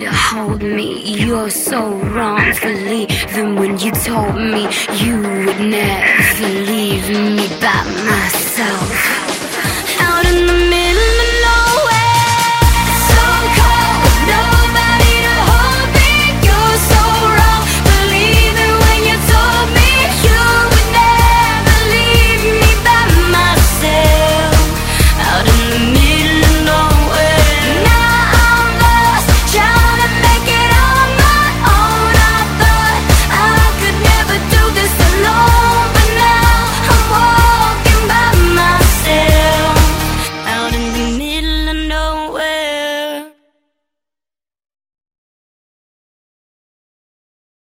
to hold me. You're so wrong for leaving when you told me you would never leave me by myself.